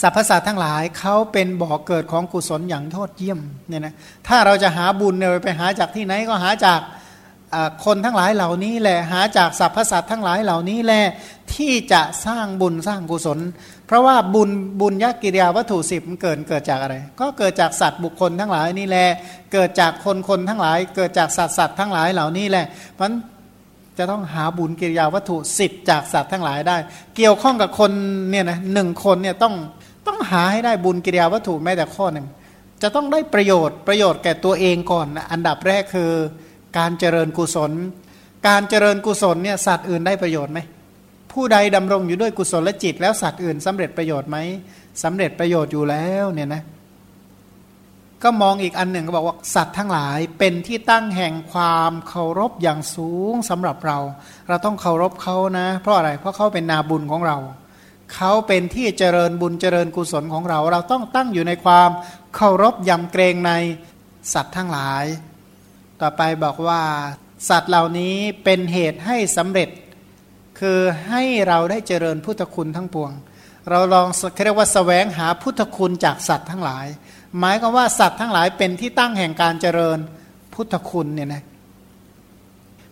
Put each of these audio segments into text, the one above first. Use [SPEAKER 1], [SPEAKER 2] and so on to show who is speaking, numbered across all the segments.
[SPEAKER 1] สรรพสัตว์ทั้งหลายเขาเป็นบ่อกเกิดของกุศลอย่างโทษเยี่ยมเนี่ยนะถ้าเราจะหาบุญเนี่ยไปหาจากที่ไหนก็หาจากคนทั้งหลายเหล่านี้แหละหาจากสรรพสัตว์ทั้งหลายเหล่านี้แหละที่จะสร้างบุญสร้างกุศล เพราะว่าบุญบุญยักกิริยาวัตถุสิบมันเกิดเกิดจากอะไร ก็เกิดจากสัตว์บุคคลทั้งหลายนี่แหละเกิดจากคนคนทั้งหลาย เกิดจากสัตว์สัตว์ทั้งหลายเหล่านี้แหละเพราะจะต้องหาบุญกิริยาวัตถุสิบจากสัตว์ทั้งหลายได้ เกี่ยวข้องกับคนเนี่ยนะหนึ่งคนเนี่ยต้อง ต้องหาให้ได้บุญกิริยาวัตถุแม้แต่ข้อหนึ่ง จะต้องได้ประโยชน์ประโยชน์แก่ตัวเองก่อน อันดับแรกคือการเจริญกุศล การเจริญกุศลเนี่ยสัตว์อื่นได้ประโยชน์ไหมผู้ใดดำรงอยู่ด้วยกุศลและจิต แล้วสัตว์อื่นสำเร็จประโยชน์ไหมสำเร็จประโยชน์อยู่แล้วเนี่ยนะก็มองอีกอันหนึ่งก็บอกว่าสัตว์ทั้งหลายเป็นที่ตั้งแห่งความเคารพอย่างสูงสำหรับเรา เราต้องเคารพเขานะ เพราะอะไรเพราะเขาเป็นนาบุญของเรา เขาเป็นที่เจริญบุญเจริญกุศลของเรา เราต้องตั้งอยู่ในความเคารพยำเกรงในสัตว์ทั้งหลาย ต่อไปบอกว่า สัตว์เหล่านี้เป็นเหตุให้สำเร็จ คือให้เราได้เจริญพุทธคุณทั้งปวง เราลองเรียกว่าสแสวงหาพุทธคุณจากสัตว์ทั้งหลาย หมายก็ว่าสัตว์ทั้งหลายเป็นที่ตั้งแห่งการเจริญพุทธคุณเนี่ยนะ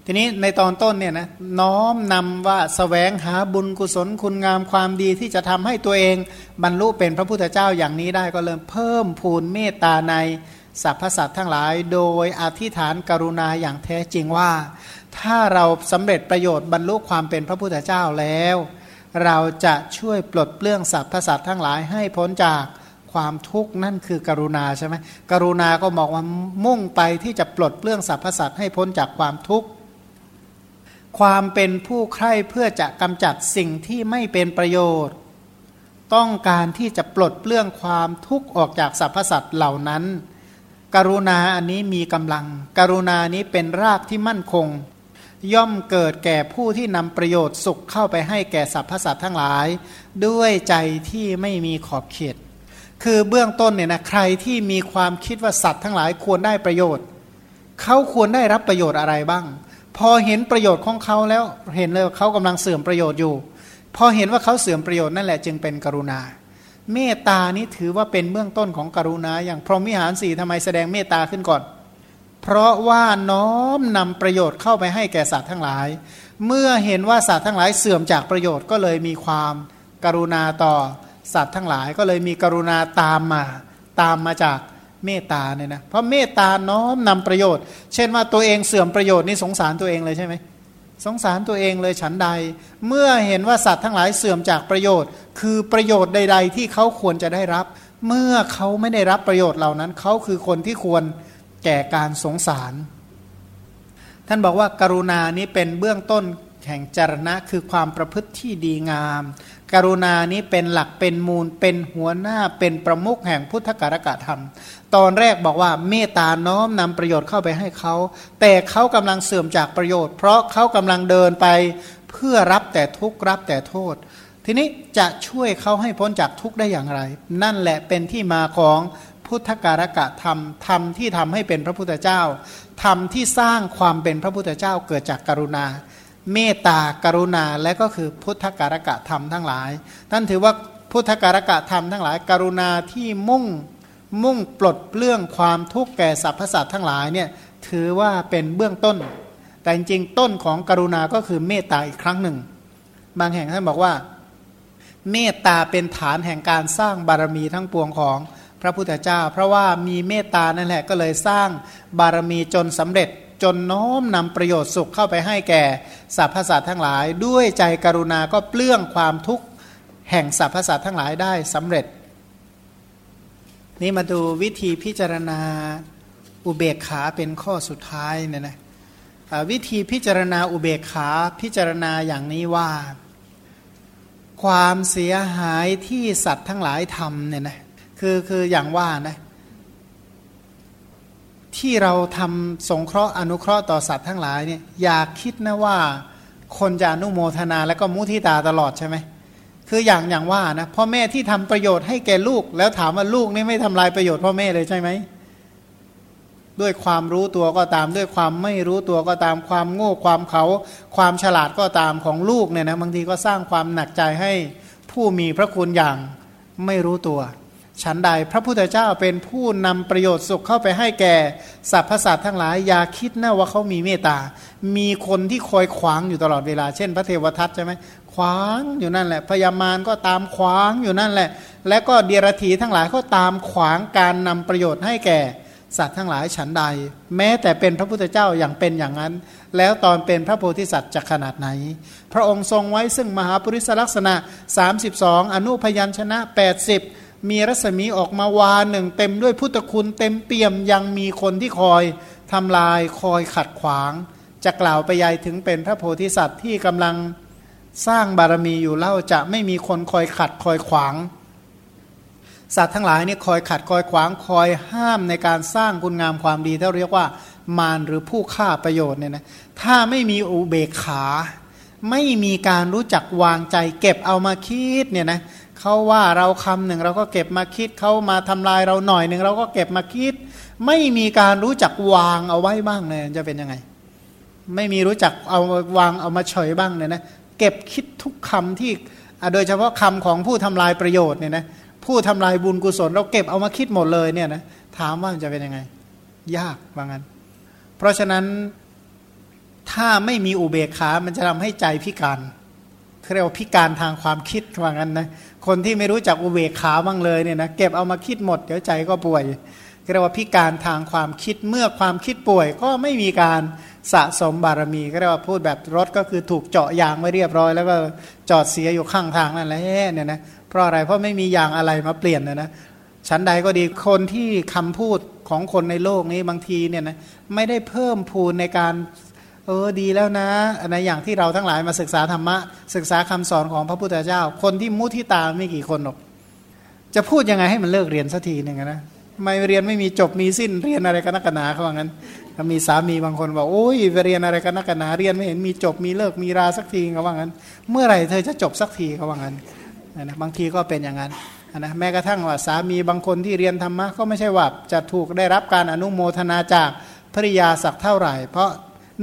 [SPEAKER 1] ทีนี้ในตอนต้นเนี่ยนะน้อมนำว่าสแสวงหาบุญกุศลคุณงามความดีที่จะทำให้ตัวเองบรรลุเป็นพระพุทธเจ้าอย่างนี้ได้ก็เริ่มเพิ่มพูนเมตตาในสรรพสัตว์ทั้งหลาย โดยอธิษฐานกรุณาอย่างแท้จริงว่า ถ้าเราสำเร็จประโยชน์บรรลุความเป็นพระพุทธเจ้าแล้ว เราจะช่วยปลดเปลื้องสรรพสัตว์ทั้งหลายให้พ้นจากความทุกข์นั่นคือกรุณาใช่ไหมกรุณาก็บอกว่ามุ่งไปที่จะปลดเปลื้องสรรพสัตว์ให้พ้นจากความทุกข์ ความเป็นผู้ใคร่เพื่อจะกำจัดสิ่งที่ไม่เป็นประโยชน์ ต้องการที่จะปลดเปลื้องความทุกข์ออกจากสรรพสัตว์เหล่านั้น กรุณาอันนี้มีกำลัง กรุณานี้เป็นรากที่มั่นคง ย่อมเกิดแก่ผู้ที่นำประโยชน์สุขเข้าไปให้แก่สรรพสัตว์ทั้งหลาย ด้วยใจที่ไม่มีขอบเขต คือเบื้องต้นเนี่ยนะใครที่มีความคิดว่าสัตว์ทั้งหลายควรได้ประโยชน์ เขาควรได้รับประโยชน์อะไรบ้าง พอเห็นประโยชน์ของเขาแล้วเห็นเลยว่าเขากำลังเสื่อมประโยชน์อยู่ พอเห็นว่าเขาเสื่อมประโยชน์นั่นแหละจึงเป็นกรุณา เมตตานี้ถือว่าเป็นเบื้องต้นของกรุณา อย่างพรหมิหารสี่ทำไมแสดงเมตตาขึ้นก่อน เพราะว่าน้อมนำประโยชน์เข้าไปให้แก่สัตว์ทั้งหลาย เมื่อเห็นว่าสัตว์ทั้งหลายเสื่อมจากประโยชน์ก็เลยมีความกรุณาต่อสัตว์ทั้งหลายก็เลยมีกรุณาตามมา ตามมาจาก เมตตาเนี่ยนะเพราะเมตตาน้อมนำประโยชน์ เช่นว่าตัวเองเสื่อมประโยชน์นี่สงสารตัวเองเลยใช่ไหมสงสารตัวเองเลยฉันใด เมื่อเห็นว่าสัตว์ทั้งหลายเสื่อมจากประโยชน์ คือประโยชน์ใด ๆ ที่เขาควรจะได้รับ เมื่อเขาไม่ได้รับประโยชน์เหล่านั้น เขาคือคนที่ควรแก่การสงสาร ท่านบอกว่าการุณานี้เป็นเบื้องต้นแห่งจรณะคือความประพฤติที่ดีงาม กรุณานี้เป็นหลักเป็นมูลเป็นหัวหน้าเป็นประมุขแห่งพุทธการกะธรรม ตอนแรกบอกว่าเมตตาน้อมนำประโยชน์เข้าไปให้เขา แต่เขากำลังเสื่อมจากประโยชน์ เพราะเขากำลังเดินไปเพื่อรับแต่ทุกข์รับแต่โทษ ทีนี้จะช่วยเขาให้พ้นจากทุกข์ได้อย่างไร นั่นแหละเป็นที่มาของพุทธการกะธรรมธรรมที่ทำให้เป็นพระพุทธเจ้าธรรมที่สร้างความเป็นพระพุทธเจ้าเกิดจากกรุณา เมตตากรุณาและก็คือพุทธการกะธรรมทั้งหลาย ท่านถือว่าพุทธการกะธรรมทั้งหลาย กรุณาที่มุ่งมุ่งปลดเปลื้องความทุกข์แก่สรรพสัตว์ทั้งหลายเนี่ยถือว่าเป็นเบื้องต้น แต่จริงต้นของกรุณาก็คือเมตตาอีกครั้งหนึ่ง บางแห่งท่านบอกว่า เมตตาเป็นฐานแห่งการสร้างบารมีทั้งปวงของพระพุทธเจ้า เพราะว่ามีเมตตานั่นแหละก็เลยสร้างบารมีจนสำเร็จ จนน้อมนำประโยชน์สุขเข้าไปให้แก่สรรพสัตว์ทั้งหลาย ด้วยใจกรุณาก็เปลื้องความทุกข์แห่งสรรพสัตว์ทั้งหลายได้สำเร็จ นี่มาดูวิธีพิจารณาอุเบกขาเป็นข้อสุดท้ายเนี่ยนะวิธีพิจารณาอุเบกขาพิจารณาอย่างนี้ว่า ความเสียหายที่สัตว์ทั้งหลายทำเนี่ยนะคือคืออย่างว่านะ ที่เราทำสงเคราะห์อนุเคราะห์ต่อสัตว์ทั้งหลายเนี่ยอยากคิดนะว่าคนจะอนุโมทนาแล้วก็มุทิตาตลอดใช่ไหมคืออย่างอย่างว่านะพ่อแม่ที่ทำประโยชน์ให้แก่ลูก แล้วถามว่าลูกนี่ไม่ทำลายประโยชน์พ่อแม่เลยใช่ไหมด้วยความรู้ตัวก็ตาม ด้วยความไม่รู้ตัวก็ตามความโง่ความเขา ความฉลาดก็ตามของลูกเนี่ยนะบางทีก็สร้างความหนักใจให้ผู้มีพระคุณอย่างไม่รู้ตัว ฉันใดพระพุทธเจ้าเป็นผู้นำประโยชน์สุขเข้าไปให้แก่สรรพสัตว์ทั้งหลาย อย่าคิดนะว่าเขามีเมตตา มีคนที่คอยขวางอยู่ตลอดเวลา เช่น พระเทวทัตใช่ไหมขวางอยู่นั่นแหละพยามารก็ตามขวางอยู่นั่นแหละ และก็เดียรถีทั้งหลายก็ตามขวางการนำประโยชน์ให้แก่สัตว์ทั้งหลายฉันใด แม้แต่เป็นพระพุทธเจ้าอย่างเป็นอย่างนั้น แล้วตอนเป็นพระโพธิสัตว์จะขนาดไหน พระองค์ทรงไว้ซึ่งมหาปริศลักษณะ 32 อนุพยัญชนะ 80 มีรัศมีออกมาวาหนึ่ง เต็มด้วยพุทธคุณเต็มเปี่ยมยังมีคนที่คอยทำลายคอยขัดขวาง จะกล่าวไปยายถึงเป็นพระโพธิสัตว์ที่กำลังสร้างบารมีอยู่เล่าจะไม่มีคนคอยขัดคอยขวาง สัตว์ทั้งหลายนี่คอยขัดคอยขวางคอยห้ามในการสร้างคุณงามความดีที่เรียกว่ามารหรือผู้ฆ่าประโยชน์เนี่ยนะถ้าไม่มีอุเบกขา ไม่มีการรู้จักวางใจ เก็บเอามาคิดเนี่ยนะเขาว่าเราคำหนึ่งเราก็เก็บมาคิดเขามาทำลายเราหน่อยหนึ่งเราก็เก็บมาคิด ไม่มีการรู้จักวางเอาไว้บ้างเลยจะเป็นยังไง ไม่มีรู้จักเอาวางเอามาเฉยบ้างเนี่ยนะเก็บคิดทุกคำที่โดยเฉพาะคำของผู้ทำลายประโยชน์เนี่ยนะผู้ทำลายบุญกุศล เราเก็บเอามาคิดหมดเลยเนี่ยนะถามว่าจะเป็นยังไง ยากว่างั้น เพราะฉะนั้น ถ้าไม่มีอุเบกขา มันจะทำให้ใจพิการเรียกว่าพิการทางความคิดว่างั้นนะ คนที่ไม่รู้จักอุเบกขาบ้างเลยเนี่ยนะเก็บเอามาคิดหมดเดี๋ยวใจก็ป่วยเรียกว่าพิการทางความคิดเมื่อความคิดป่วยก็ไม่มีการสะสมบารมีก็เรียกว่าพูดแบบรถก็คือถูกเจาะยางไว้เรียบร้อย แล้วก็จอดเสียอยู่ข้างทางนั่นแหละเนี่ยนะเพราะอะไรเพราะไม่มียางอะไรมาเปลี่ยนนะนะชั้นใดก็ดีคนที่คำพูดของคนในโลกนี้บางทีเนี่ยนะไม่ได้เพิ่มพูนในการ เออดีแล้วนะในอย่างที่เราทั้งหลายมาศึกษาธรรมะ ศึกษาคำสอนของพระพุทธเจ้า คนที่มุทิตาไม่กี่คนหรอกจะพูดยังไงให้มันเลิกเรียนสักทีหนึ่งนะไม่เรียนไม่มีจบมีสิ้นเรียนอะไรกันนักหนาเขาว่างั้นถ้ามีสามีบางคนบอกโอ้ยไปเรียนอะไรกันนักหนาเรียนไม่เห็นมีจบมีเลิกมีราสักทีเขาว่างั้น เมื่อไหร่เธอจะจบสักทีเขาว่างั้นนะบางทีก็เป็นอย่างนั้นนะแม้กระทั่งว่าสามีบางคนที่เรียนธรรมะก็ไม่ใช่ว่าจะถูกได้รับการอนุโมทนาจากภริยาสักเท่าไหร่ เพราะ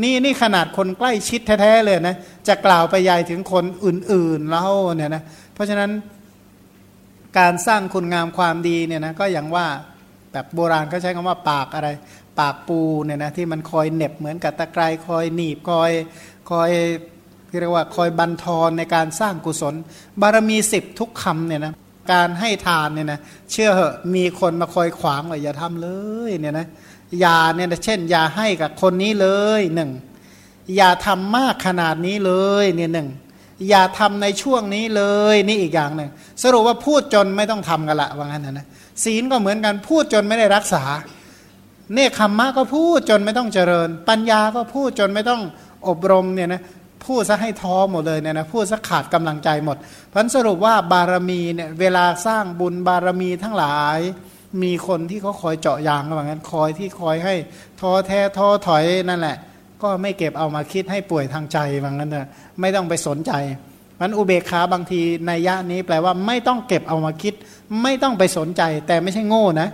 [SPEAKER 1] นี่นี่ขนาดคนใกล้ชิดแท้ๆเลยนะ จะกล่าวไปยายถึงคนอื่นๆแล้วเนี่ยนะเพราะฉะนั้นการสร้างคุณงามความดีเนี่ยนะก็อย่างว่าแบบโบราณเขาใช้คำว่าปากอะไร ปากปูเนี่ยนะที่มันคอยเน็บเหมือนกับตะไคร้คอยหนีบคอยคอยเรียกว่าคอยบันทอนในการสร้างกุศล บารมีสิบทุกคำเนี่ยนะการให้ทานเนี่ยนะเชื่อเหอะมีคนมาคอยขวางว่าอย่าทำเลยเนี่ยนะ อย่าเนี่ยเช่น อย่าให้กับคนนี้เลยหนึ่งอย่าทำมากขนาดนี้เลยเนี่ยหนึ่งอย่าทำในช่วงนี้เลยนี่อีกอย่างหนึ่งสรุปว่าพูดจนไม่ต้องทำกันละว่างั้นนะศีลก็เหมือนกันพูดจนไม่ได้รักษา เนคขมมะก็พูดจนไม่ต้องเจริญ ปัญญาก็พูดจนไม่ต้องอบรมเนี่ยนะพูดซะให้ท้อหมดเลยเนี่ยนะพูดซะขาดกำลังใจหมดพันสรุปว่าบารมีเนี่ยเวลาสร้างบุญบารมีทั้งหลาย มีคนที่เขาคอยเจาะยางว่างั้นคอยที่คอยให้ท้อแท้ท้อถอยนั่นแหละ ก็ไม่เก็บเอามาคิดให้ป่วยทางใจว่างั้นเถอะไม่ต้องไปสนใจมันอุเบกขาบางทีในยะนี้แปลว่าไม่ต้องเก็บเอามาคิด ไม่ต้องไปสนใจ แต่ไม่ใช่โง่นะ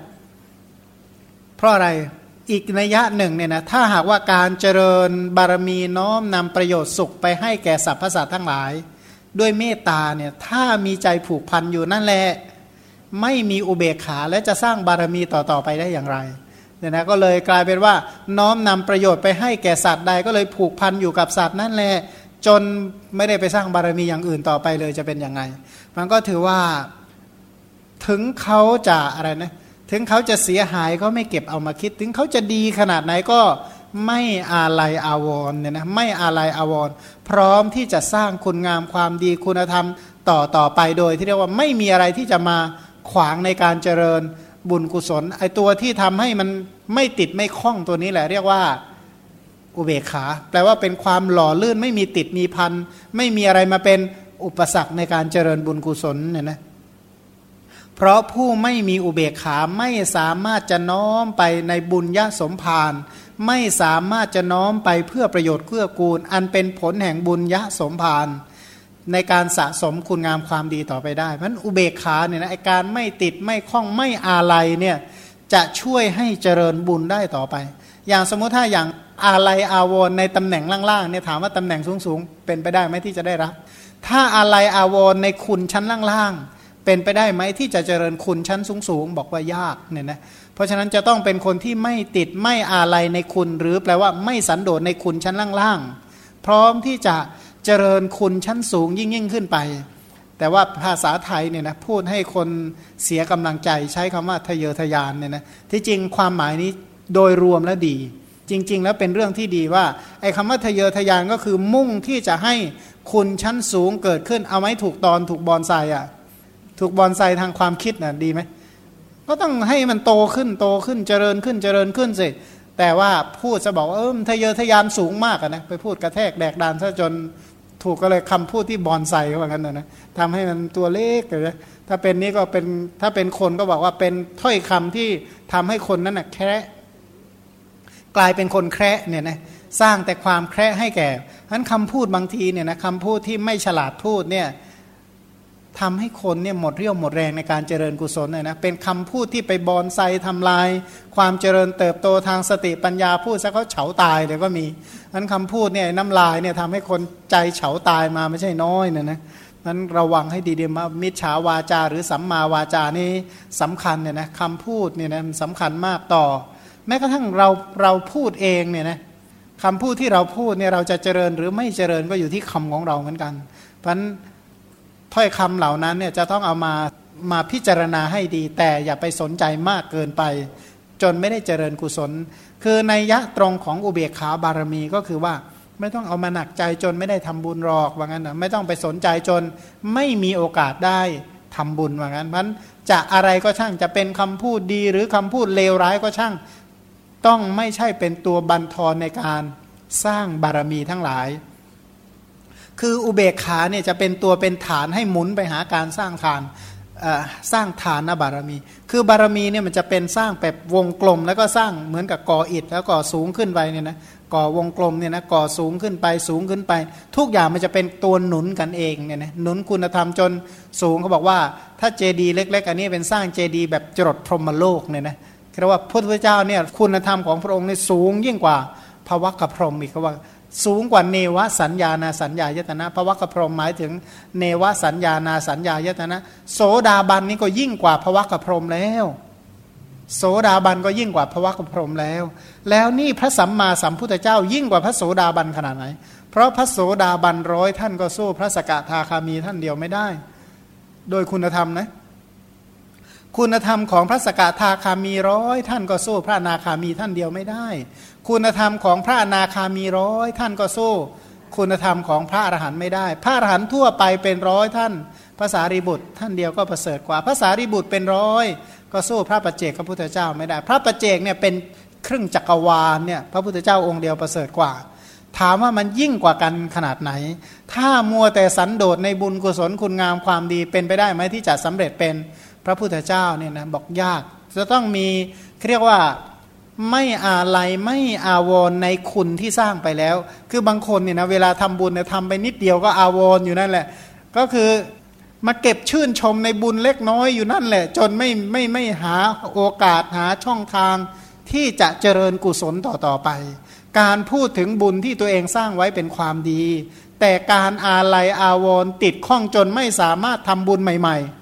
[SPEAKER 1] เพราะอะไรอีกนัยยะหนึ่งเนี่ยนะถ้าหากว่าการเจริญบารมีน้อมนำประโยชน์สุขไปให้แก่สรรพสัตว์ทั้งหลาย ด้วยเมตตาเนี่ยถ้ามีใจผูกพันอยู่นั่นแหละ ไม่มีอุเบกขาและจะสร้างบารมีต่อๆไปได้อย่างไรเนี่ยนะก็เลยกลายเป็นว่าน้อมนำประโยชน์ไปให้แก่สัตว์ใดก็เลยผูกพันอยู่กับสัตว์นั่นแหละจนไม่ได้ไปสร้างบารมีอย่างอื่นต่อไปเลยจะเป็นยังไง มันก็ถือว่าถึงเขาจะอะไรนะถึงเขาจะเสียหายเขาไม่เก็บเอามาคิด ถึงเขาจะดีขนาดไหนก็ไม่อาลัยอาวรเนี่ยนะไม่อาลัยอาวรพร้อมที่จะสร้างคุณงามความดีคุณธรรมต่อต่อไปโดย ที่เรียกว่าไม่มีอะไรที่จะมา ขวางในการเจริญบุญกุศลไอตัวที่ทำให้มันไม่ติดไม่คล้องตัวนี้แหละ เรียกว่าอุเบกขา แปลว่าเป็นความหล่อลื่นไม่มีติดมีพันไม่มีอะไรมาเป็นอุปสรรคในการเจริญบุญกุศลเนี่ยนะเพราะผู้ไม่มีอุเบกขาไม่สามารถจะน้อมไปในบุญญาสมภารไม่สามารถจะน้อมไปเพื่อประโยชน์เพื่อกูล อันเป็นผลแห่งบุญญาสมภาร ในการสะสมคุณงามความดีต่อไปได้เพราะอุเบกขาเนี่ยนะการไม่ติดไม่คล้องไม่อาลัยเนี่ยจะช่วยให้เจริญบุญได้ต่อไป อย่างสมมติถ้าอย่างอาลัยอาวรในตำแหน่งล่างๆเนี่ยถามว่าตำแหน่งสูงๆ เป็นไปได้ไหมที่จะได้รับ ถ้าอาลัยอาวรในคุณชั้นล่างๆ เป็นไปได้ไหมที่จะเจริญคุณชั้นสูงๆ บอกว่ายากเนี่ยนะเพราะฉะนั้นจะต้องเป็นคนที่ไม่ติดไม่อาลัยในคุณ หรือแปลว่าไม่สันโดษในคุณชั้นล่างๆ พร้อมที่จะ เจริญคุณชั้นสูงยิ่งยิ่งขึ้นไป แต่ว่าภาษาไทยเนี่ยนะพูดให้คนเสียกำลังใจใช้คำว่าทะเยอทะยานเนี่ยนะที่จริงความหมายนี้โดยรวมแล้วดี จริง ๆ แล้วเป็นเรื่องที่ดีว่าไอ้คำว่าทะเยอทะยานก็คือมุ่งที่จะให้คุณชั้นสูงเกิดขึ้นเอาไว้ถูกตอนถูกบอลไซอะถูกบอลไซทางความคิดน่ะดีไหมก็ต้องให้มันโตขึ้นโตขึ้นเจริญขึ้นเจริญขึ้นสิแต่ว่าพูดจะบอกว่าเออทะเยอทะยานสูงมากนะไปพูดกระแทกแดกดานซะจน ถูกก็เลยคำพูดที่บอลไซเขางั้นนะทำให้มันตัวเล็กเลยถ้าเป็นนี้ก็เป็นถ้าเป็นคนก็บอกว่าเป็นถ้อยคำที่ทำให้คนนั้นนะแคระกลายเป็นคนแคร์เนี่ยนะสร้างแต่ความแคร์ให้แก่ฉะนั้นคำพูดบางทีเนี่ยนะคำพูดที่ไม่ฉลาดพูดเนี่ย ทำให้คนเนี่ยหมดเรี่ยวหมดแรงในการเจริญกุศลเลยนะเป็นคำพูดที่ไปบอนไซทำลาย ความเจริญเติบโตทางสติปัญญาพูดซะเขาเฉาตายเลยก็มีนั้นคำพูดเนี่ยน้ำลายเนี่ยทำให้คนใจเฉาตายมาไม่ใช่น้อยเนี่ยนะนั้นระวังให้ดีๆมามิจฉาวาจาหรือสัมมาวาจานี่สำคัญเนี่ยนะคำพูดเนี่ยนะสำคัญมากต่อ แม้กระทั่งเราเราพูดเองเนี่ยนะคำพูดที่เราพูดเนี่ยเราจะเจริญหรือไม่เจริญก็อยู่ที่คำของเราเหมือนกัน เพราะฉะนั้น ถ้อยคำเหล่านั้นเนี่ยจะต้องเอามามาพิจารณาให้ดี แต่อย่าไปสนใจมากเกินไป จนไม่ได้เจริญกุศล คือในยะตรงของอุเบกขาบารมีก็คือว่าไม่ต้องเอามาหนักใจจนไม่ได้ทำบุญหรอกว่างั้นนะไม่ต้องไปสนใจจนไม่มีโอกาสได้ทำบุญว่างั้นเพราะจะอะไรก็ช่างจะเป็นคำพูดดีหรือคำพูดเลวร้ายก็ช่าง ต้องไม่ใช่เป็นตัวบันทอนในการสร้างบารมีทั้งหลาย คืออุเบกขาเนี่ยจะเป็นตัวเป็นฐานให้หมุนไปหาการสร้างฐานสร้างฐานนบารมี คือบารมีเนี่ยมันจะเป็นสร้างแบบวงกลม แล้วก็สร้างเหมือนกับก่ออิฐแล้วก่อสูงขึ้นไปเนี่ยนะก่อวงกลมเนี่ยนะก่อสูงขึ้นไปสูงขึ้นไป ทุกอย่างมันจะเป็นตัวหนุนกันเองเนี่ยนะหนุนคุณธรรมจนสูงเขาบอกว่าถ้าเจดีเล็ก ๆ อันนี้เป็นสร้างเจดีแบบจรดพรหมโลกเนี่ยนะเรียกว่าพระพุทธเจ้าเนี่ยคุณธรรมของพระองค์เนี่ยสูงยิ่งกว่าภวะกพรหมอีกเขาว่า สูงกว่าเนวสัญญานาสัญญายตนะภวะกพรมหมายถึงเนวสัญญานาสัญญายตนะ โสดาบันนี่ก็ยิ่งกว่าภวะกพรมแล้ว โสดาบันก็ยิ่งกว่าภวะกพรมแล้ว แล้วนี่พระสัมมาสัมพุทธเจ้า ยิ่งกว่าพระโสดาบันขนาดไหน เพราะพระโสดาบันร้อยท่านก็สู้พระสกทาคามีท่านเดียวไม่ได้ โดยคุณธรรมนะ คุณธรรมของพระสกทาคามีร้อยท่านก็สู้ พระนาคามีท่านเดียวไม่ได้ คุณธรรมของพระนาคามีร้อยท่านก็สู้ คุณธรรมของพระอรหันต์ไม่ได้ พระอรหันต์ทั่วไปเป็นร้อยท่านภาษารีบุตรท่านเดียวก็ประเสริฐกว่าภาษารีบุตรเป็นร้อยก็สู้พระปัจเจกพระพุทธเจ้าไม่ได้ พระปัจเจกเนี่ยเป็นครึ่งจักรวาลเนี่ยพระพุทธเจ้าองค์เดียวประเสริฐกว่า ถามว่ามันยิ่งกว่ากันขนาดไหน ถ้ามัวแต่สันโดษในบุญกุศลคุณงามความดีเป็นไปได้ไหมที่จะสำเร็จเป็น พระพุทธเจ้าเนี่ยนะบอกยาก จะต้องมีเรียกว่าไม่อาลัยไม่อาวรในคุณที่สร้างไปแล้ว คือบางคนเนี่ยนะเวลาทำบุญเนี่ยทำไปนิดเดียวก็อาวรอยู่นั่นแหละ ก็คือมาเก็บชื่นชมในบุญเล็กน้อยอยู่นั่นแหละ จนไม่ไม่ไม่หาโอกาสหาช่องทางที่จะเจริญกุศลต่อต่อไป การพูดถึงบุญที่ตัวเองสร้างไว้เป็นความดี แต่การอาลัยอาวรติดข้องจนไม่สามารถทำบุญใหม่ ๆ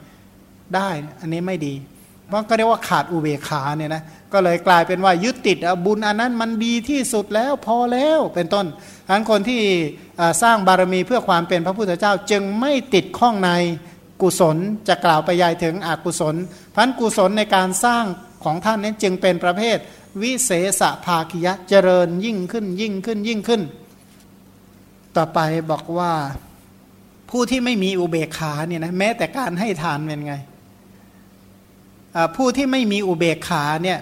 [SPEAKER 1] ได้ อันนี้ไม่ดี เพราะก็เรียกว่าขาดอุเบกขาเนี่ยนะก็เลยกลายเป็นว่ายึดติดบุญอันนั้นมันดีที่สุดแล้วพอแล้วเป็นต้นทั้นคนที่สร้างบารมีเพื่อความเป็นพระพุทธเจ้าจึงไม่ติดข้องในกุศลจะกล่าวไปยายถึงอกุศลพันกุศลในการสร้างของท่านนั้นจึงเป็นประเภท วิเศษภาคิยะเจริญยิ่งขึ้นยิ่งขึ้นยิ่งขึ้น ต่อไปบอกว่าผู้ที่ไม่มีอุเบกขาเนี่ยนะแม้แต่การให้ทานเป็นไง ผู้ที่ไม่มีอุเบกขาเนี่ย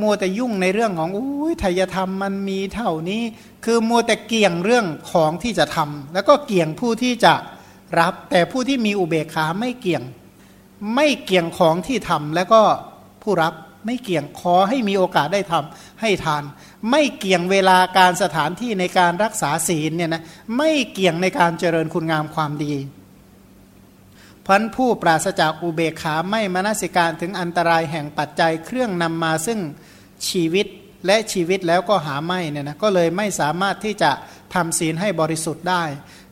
[SPEAKER 1] มัวแต่ยุ่งในเรื่องของอุ้ยทายธรรมมันมีเท่านี้ คือมัวแต่เกี่ยงเรื่องของที่จะทำแล้วก็เกี่ยงผู้ที่จะรับ แต่ผู้ที่มีอุเบกขาไม่เกี่ยง ไม่เกี่ยงของที่ทำแล้วก็ผู้รับไม่เกี่ยงขอให้มีโอกาสได้ทำให้ทาน ไม่เกี่ยงเวลาการสถานที่ในการรักษาศีลเนี่ยนะไม่เกี่ยงในการเจริญคุณงามความดี พันผู้ปราศจากอุเบกขาไม่มนสิการถึงอันตรายแห่งปัจจัยเครื่องนำมาซึ่งชีวิตและชีวิตแล้วก็หาไม่เนี่ยนะก็เลยไม่สามารถที่จะทำศีลให้บริสุทธิ์ได้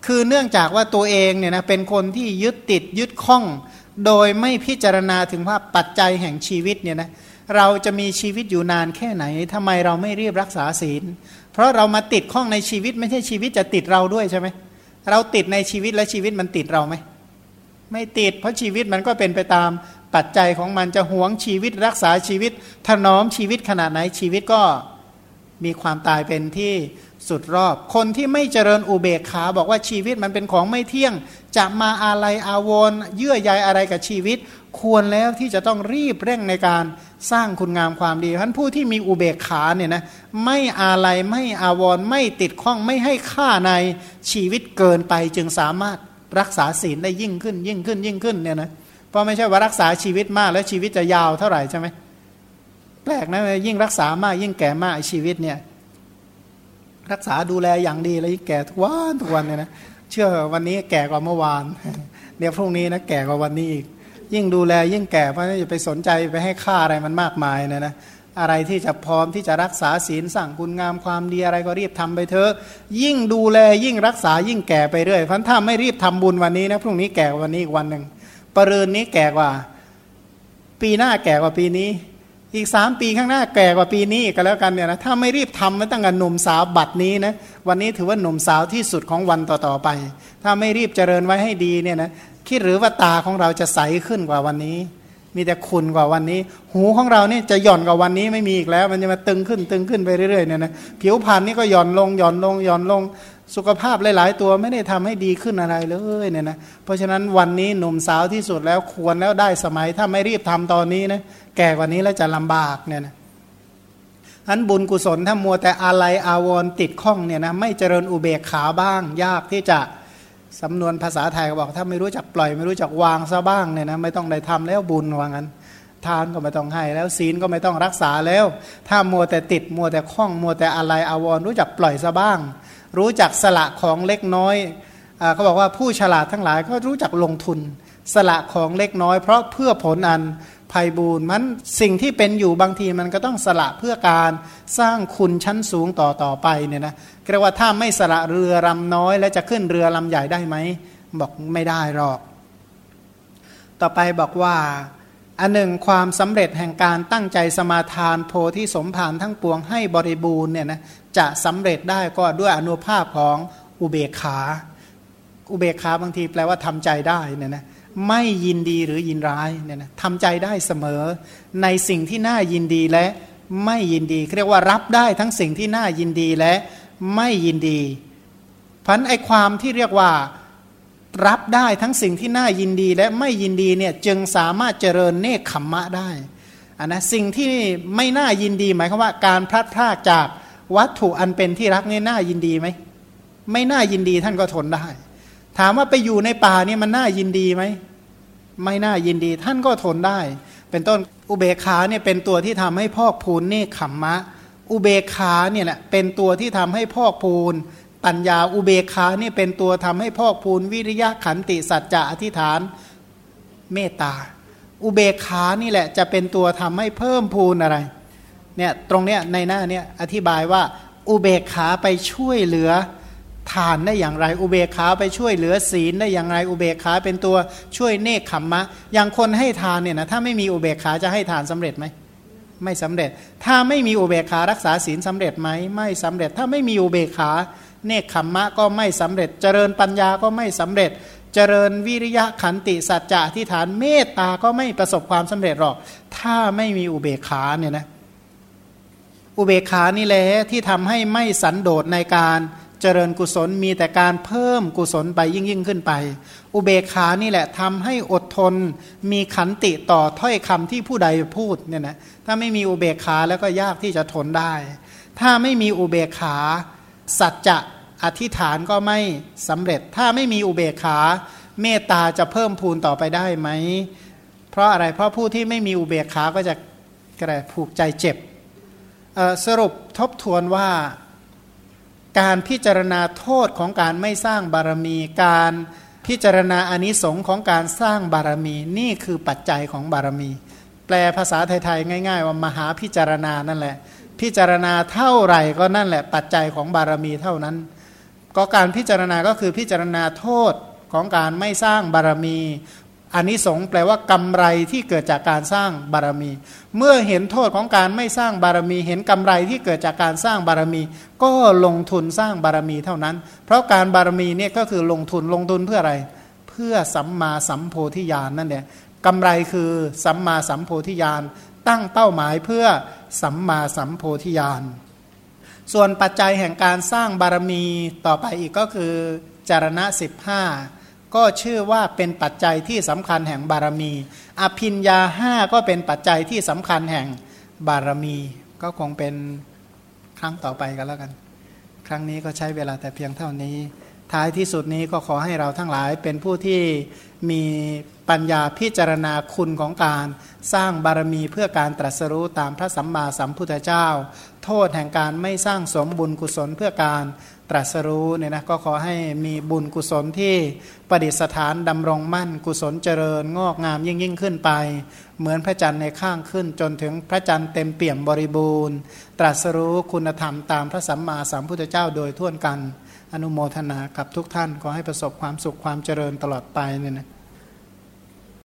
[SPEAKER 1] คือเนื่องจากว่าตัวเองเนี่ยนะเป็นคนที่ยึดติดยึดข้อง โดยไม่พิจารณาถึงว่าปัจจัยแห่งชีวิตเนี่ยนะเราจะมีชีวิตอยู่นานแค่ไหนทำไมเราไม่รีบรักษาศีล เพราะเรามาติดข้องในชีวิตไม่ใช่ชีวิตจะติดเราด้วยใช่ไหมเราติดในชีวิตและชีวิตมันติดเราไหม ไม่ติด เพราะชีวิตมันก็เป็นไปตามปัจจัยของมันจะหวงชีวิตรักษาชีวิต ถนอมชีวิตขนาดไหนชีวิตก็มีความตายเป็นที่สุดรอบ คนที่ไม่เจริญอุเบกขาบอกว่าชีวิตมันเป็นของไม่เที่ยง จะมาอะไรอาวรเยื่อใยอะไรกับชีวิต ควรแล้วที่จะต้องรีบเร่งในการสร้างคุณงามความดีท่านผู้ที่มีอุเบกขาเนี่ยนะไม่อะไรไม่อาวรไม่ติดข้องไม่ให้ค่าในชีวิตเกินไปจึงสามารถ รักษาศีลได้ยิ่งขึ้น ยิ่งขึ้นยิ่งขึ้นเนี่ยนะเพราะไม่ใช่ว่ารักษาชีวิตมากแล้วชีวิตจะยาวเท่าไหร่ใช่ไหมแปลกนะยิ่งรักษามากยิ่งแก่มากชีวิตเนี่ย รักษาดูแลอย่างดีแล้วยิ่งแก่ทุกวันทุกวันเนี่ยนะเชื่อวันนี้แก่กว่าเมื่อวานเดี๋ยวพรุ่งนี้นะแก่กว่าวันนี้อีกยิ่งดูแลยิ่งแก่เพราะอย่าไปสนใจไปให้ค่าอะไรมันมากมายนะนะ อะไรที่จะพร้อมที่จะรักษาศีลสั่งคุณงามความดีอะไรก็รีบทำไปเถอะยิ่งดูแลยิ่งรักษายิ่งแก่ไปเรื่อยพันถ้าไม่รีบทำบุญวันนี้นะพรุ่งนี้แก่กวันนี้อีกวันหนึ่งปรืนนี้แก่กว่า ปีหน้าแก่กว่าปีนี้ อีกสามปีข้างหน้าแก่กว่าปีนี้ก็แล้วกันเนี่ยนะถ้าไม่รีบทำมาตั้งแต่หนุ่มสาวบัดนี้นะวันนี้ถือว่าหนุ่มสาวที่สุดของวันต่อๆไป ถ้าไม่รีบเจริญไว้ให้ดีเนี่ยนะคิดหรือว่าตาของเราจะใสขึ้นกว่าวันนี้ มีแต่คุณกว่าวันนี้ หูของเราเนี่ยจะหย่อนกว่าวันนี้ไม่มีอีกแล้ว มันจะมาตึงขึ้นตึงขึ้นไปเรื่อยๆเนี่ยนะผิวพรรณนี่ก็หย่อนลงหย่อนลงหย่อนลงสุขภาพหลายๆ ตัวไม่ได้ทำให้ดีขึ้นอะไรเลยเนี่ยนะเพราะฉะนั้นวันนี้หนุ่มสาวที่สุดแล้วควรแล้วได้สมัยถ้าไม่รีบทำตอนนี้นะแก่กว่านี้แล้วจะลำบากเนี่ยนะอันบุญกุศลถ้ามัวแต่อะไรอาวรติดข้องเนี่ยนะไม่เจริญอุเบกขาบ้าง ยากที่จะ สำนวนภาษาไทยก็บอกถ้าไม่รู้จักปล่อยไม่รู้จักวางซะบ้างเนี่ยนะไม่ต้องได้ทำแล้วบุญว่างั้น ทานก็ไม่ต้องให้แล้วศีลก็ไม่ต้องรักษาแล้ว ถ้ามัวแต่ติดมัวแต่ข้องมัวแต่อะไรอาวรรู้จักปล่อยซะบ้าง รู้จักสละของเล็กน้อยเขาบอกว่าผู้ฉลาดทั้งหลายก็รู้จักลงทุน สละของเล็กน้อย เพราะเพื่อผลอัน ภัยบูนมันสิ่งที่เป็นอยู่บางทีมันก็ต้องสละเพื่อการสร้างคุณชั้นสูงต่อต่อไปเนี่ยนะเรียกว่าถ้าไม่สละเรือลำน้อย แล้วจะขึ้นเรือลำใหญ่ได้ไหมบอกไม่ได้หรอก ต่อไปบอกว่าอันหนึ่งความสำเร็จแห่งการตั้งใจสมาทานโพธิสมภารทั้งปวงให้บริบูรณ์เนี่ยนะจะสำเร็จได้ก็ด้วยอนุภาพของอุเบกขา อุเบกขาบางทีแปลว่าทำใจได้เนี่ยนะ ไม่ยินดีหรือยินร้ายเนี่ยนะทำใจได้เสมอ ในสิ่งที่น่ายินดีและไม่ยินดีเรียกว่ารับได้ทั้งสิ่งที่น่ายินดีและไม่ยินดีพันไอความที่เรียกว่ารับได้ทั้งสิ่งที่น่ายินดีและไม่ยินดีเนี่ยจึงสามารถเจริญเนคขมมะได้อันนะสิ่งที่ไม่น่ายินดีหมายความว่าการพลัดพรากจากวัตถุอันเป็นที่รักนี่น่ายินดีไหมไม่น่ายินดีท่านก็ทนได้ ถามว่าไปอยู่ในป่านี่มันน่ายินดีไหมไม่น่ายินดี ท่านก็ทนได้ เป็นต้นอุเบกขาเนี่ยเป็นตัวที่ทำให้พอกพูนเนคขมมะ อุเบกขาเนี่ยแหละเป็นตัวที่ทำให้พอกพูนปัญญาอุเบกขาเนี่ยเป็นตัวทำให้พอกพูนวิริยะขันติสัจจะอธิษฐานเมตตา อุเบกขานี่แหละจะเป็นตัวทำให้เพิ่มพูนอะไรเนี่ยตรงเนี้ยในหน้าเนี่ยอธิบายว่าอุเบกขาไปช่วยเหลือ ทานได้อย่างไรอุเบกขาไปช่วยเหลือศีลได้อย่างไรอุเบกขาเป็นตัวช่วยเนคขมมะ อย่างคนให้ทานเนี่ยนะถ้าไม่มีอุเบกขาจะให้ทานสำเร็จไหมไม่สำเร็จ ถ้าไม่มีอุเบกขารักษาศีลสำเร็จไหมไม่สำเร็จ ถ้าไม่มีอุเบกขาเนคขมมะก็ไม่สำเร็จ เจริญปัญญาก็ไม่สำเร็จ เจริญวิริยะขันติสัจจะที่ฐานเมตตาก็ไม่ประสบความสำเร็จหรอก ถ้าไม่มีอุเบกขาเนี่ยนะอุเบกขานี่แหละที่ทำให้ไม่สันโดษในการ เจริญกุศลมีแต่การเพิ่มกุศลไปยิ่งยิ่งขึ้นไป อุเบกขานี่แหละทำให้อดทน มีขันติต่อถ้อยคำที่ผู้ใดพูดเนี่ยนะถ้าไม่มีอุเบกขาแล้วก็ยากที่จะทนได้ ถ้าไม่มีอุเบกขา สัจจะอธิษฐานก็ไม่สำเร็จ ถ้าไม่มีอุเบกขา เมตตาจะเพิ่มพูนต่อไปได้ไหม เพราะอะไรเพราะผู้ที่ไม่มีอุเบกขาก็จะกระผูกใจเจ็บสรุปทบทวนว่า การพิจารณาโทษของการไม่สร้างบารมี การพิจารณาอนิสงค์ของการสร้างบารมี นี่คือปัจจัยของบารมี แปลภาษาไทยๆง่าย ๆ ว่ามหาพิจารณานั่นแหละ พิจารณาเท่าไหร่ก็นั่นแหละ ปัจจัยของบารมีเท่านั้น ก็การพิจารณาก็คือพิจารณาโทษของการไม่สร้างบารมี อันนี้สงแปลว่ากำไรที่เกิดจากการสร้างบารมี เมื่อเห็นโทษของการไม่สร้างบารมี เห็นกำไรที่เกิดจากการสร้างบารมี ก็ลงทุนสร้างบารมีเท่านั้น เพราะการบารมีเนี่ยก็คือลงทุนลงทุนเพื่ออะไร เพื่อสัมมาสัมโพธิญาณนั่นแหละกำไรคือสัมมาสัมโพธิญาณตั้งเป้าหมายเพื่อสัมมาสัมโพธิญาณส่วนปัจจัยแห่งการสร้างบารมีต่อไปอีกก็คือจารณะสิบห้า ก็ชื่อว่าเป็นปัจจัยที่สำคัญแห่งบารมี อภินยาห้าก็เป็นปัจจัยที่สำคัญแห่งบารมี ก็คงเป็นครั้งต่อไปกันแล้วกัน ครั้งนี้ก็ใช้เวลาแต่เพียงเท่านี้ ท้ายที่สุดนี้ก็ขอให้เราทั้งหลายเป็นผู้ที่มีปัญญาพิจารณาคุณของการสร้างบารมีเพื่อการตรัสรู้ตามพระสัมมาสัมพุทธเจ้า โทษแห่งการไม่สร้างสมบุญกุศลเพื่อการ ตรัสรู้เนี่ยนะก็ขอให้มีบุญกุศลที่ประดิษฐานดำรงมั่น กุศลเจริญ งอกงามยิ่งยิ่งขึ้นไป เหมือนพระจันทร์ในข้างขึ้นจนถึงพระจันทร์เต็มเปี่ยมบริบูรณ์ ตรัสรู้คุณธรรมตามพระสัมมาสัมพุทธเจ้าโดยทั่วกัน อนุโมทนากับทุกท่านขอให้ประสบความสุขความเจริญตลอดไปเนี่ยนะ